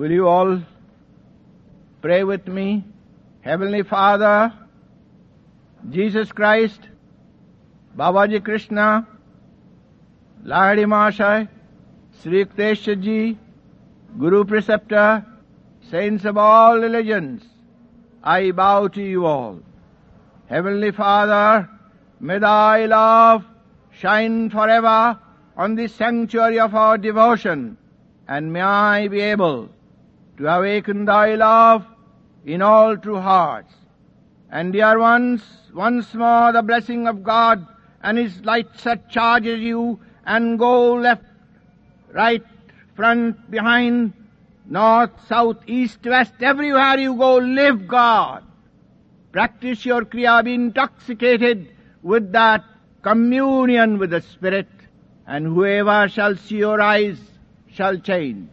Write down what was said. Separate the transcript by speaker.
Speaker 1: Will you all pray with me? Heavenly Father, Jesus Christ, Babaji Krishna, Lahiri Mahasaya, Sri Yukteswar Ji, Guru Preceptor, saints of all religions, I bow to you all. Heavenly Father, may thy love shine forever on the sanctuary of our devotion, and may I be able to awaken thy love in all true hearts. And dear ones, once more the blessing of God and His light surcharges you and go left, right, front, behind, north, south, east, west, everywhere you go, live God. Practice your Kriya, be intoxicated with that communion with the Spirit, and whoever shall see your eyes shall change.